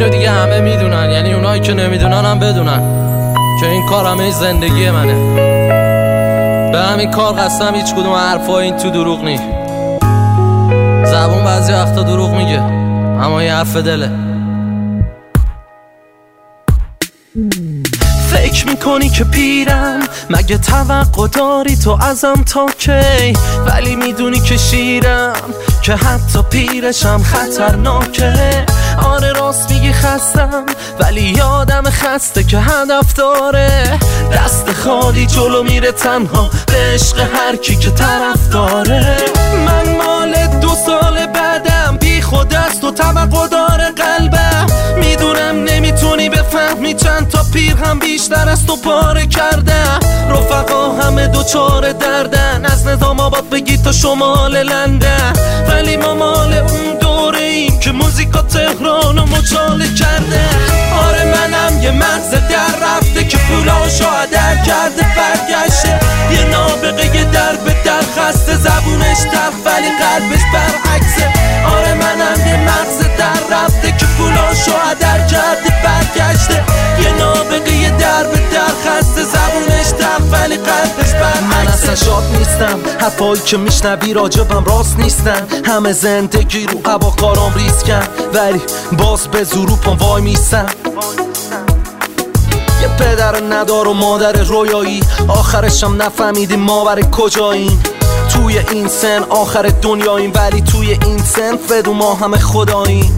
اینو دیگه همه می‌دونن. یعنی اونایی که نمی‌دونن هم بدونن که این کار همه زندگی منه. به همین کار قسم هیچ کدوم حرفا این تو دروغ نی. زبون بعضی وقتا دروغ میگه اما این حرف دله. فکر می‌کنی که پیرم مگه توقع داری تو ازم تا کی؟ ولی می‌دونی که شیرم که حتی پیرشم خطرناکه. آره راست میگی خستم ولی یادم خسته که هدف داره دست خالی جلو میره تنها به عشق هر کی که طرف داره. من مال دو سال بعدم بی خود است و توقع داره قلبم. می‌دونم نمی‌تونی بفهمی چند تا پیر هم بیشتر از تو پاره کردم رفقا همه دوچار دردن. از نظام آباد بگی تا شمال لندن. ولی ما مال اون موزیکا تهران مچاله کرده. آره منم یه مغز در رفته که پولاشو در کرده برگشته. یه نابغه یه در به در خسته زبونش تف ولی قلبش برعکسه اصلا شاد نیستم. حرفایی که میشنوی راجبم راست نیستن. همه زندگی رو هوا کارام ریسکن. ولی باز به زروپم وای میستم یه پدر ندار و مادر رویایی. آخرشم نفهمیدیم ما برای کجاییم. توی این سن آخر دنیاییم. ولی توی این سن فدو ما همه خداییم.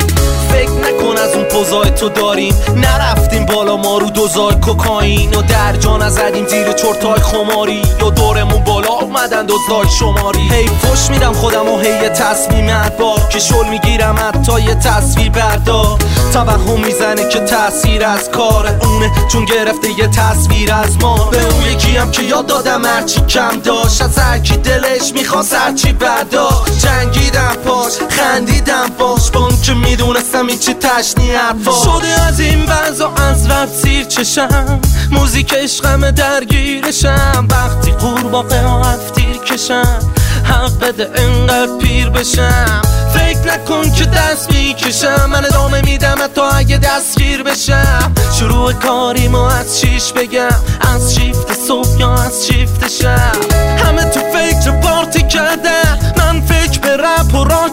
فکر نکن از اون پوزای تو داریم. نرفتیم بالا ما رو دوزای کوکائین. و در جا نزدیم زیر چرتای خماری. یا دورمون بالا اومدن دوزای شماری. هی فش میدم خودم و هی تصمیم با که شل می‌گیرم حتی یه تصویر بردار. توهم می‌زنه که تاثیر از کار اونه. چون گرفته یه تصویر از ما. به اون یکی هم که یاد دادم هرچی کم داشت. از هرکی دلش می‌خواست هرچی برداشت. جنگیدم پاش خندیدم باش با می‌دونستم این چی تشنی حرفا. شده از این وضع از رب سیر چشم. موزیک عشقم درگیرشم. وقتی قورباغه ها هفتیر کشم. حق بده انقدر پیر بشم. فکر نکن که دست می‌کشم. من ادامه میدم حتی اگه دستگیر بشم. شروع کاریمو از شیش بگم. از شیفت صبح یا از شیفت شب.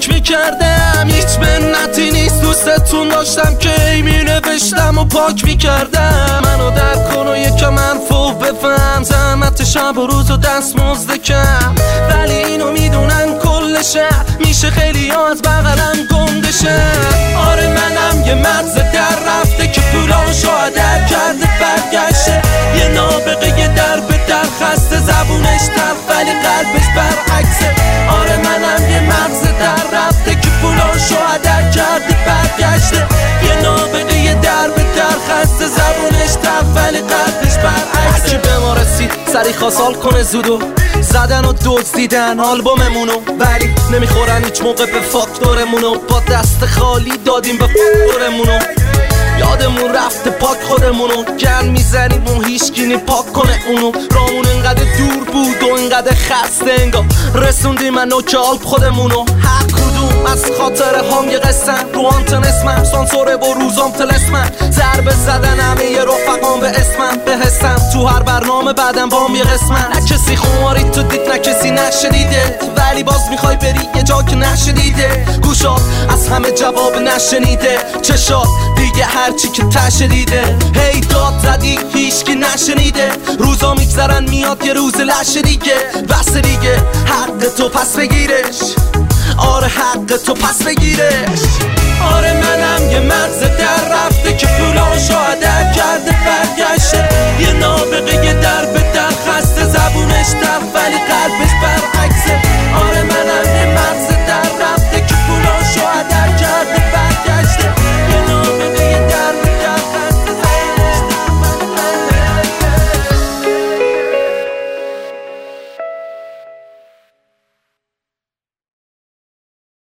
راک می‌کردم هیچ منتی نیست دوستتون داشتم که ای مینوشتم و پاک می‌کردم. منو در کن و یکم حرفو بفهم. زحمت شب و روز و دست مزدکم ولی اینو می‌دونن کل شهر میشه خیلی ها از بغلم گندشه آره منم یه مغز سری خواست کنه زودو. زدن و دزدیدن آلبوممونو. ولی نمی‌خورن هیچ موقع به فاکتورمونو. با دست خالی دادیم به فاکتورمونو. یادمون رفته پاک خودمونو. گن می‌زنیم اون هیچگینی پاک کنه اونو. رامون انقدر دور بود و انقدر خسته انگار. رسوندیم من نوک آلب خودمونو. هر کدوم از خاطر هم یه قسم. رو آنتن اسمم سانسوره با روزام تلسمم. ضربه زدن همه یه رفقام به اسمم به حسم. تو هر برنامه بعدم بام یه قسمم نه کسی خماری تو دید نه کسی نشنیده ولی باز می‌خوای بری یه جا که نشنیده گوشات از همه جواب نشنیده. چشات دیگه هرچی که تشه دیده. هی داد زدی هیچکی نشنیده. روزا میگذرن میاد یه روز لشه دیگه. بس دیگه حق تو پس بگیرش. آره حق تو پس بگیرش. آره منم یه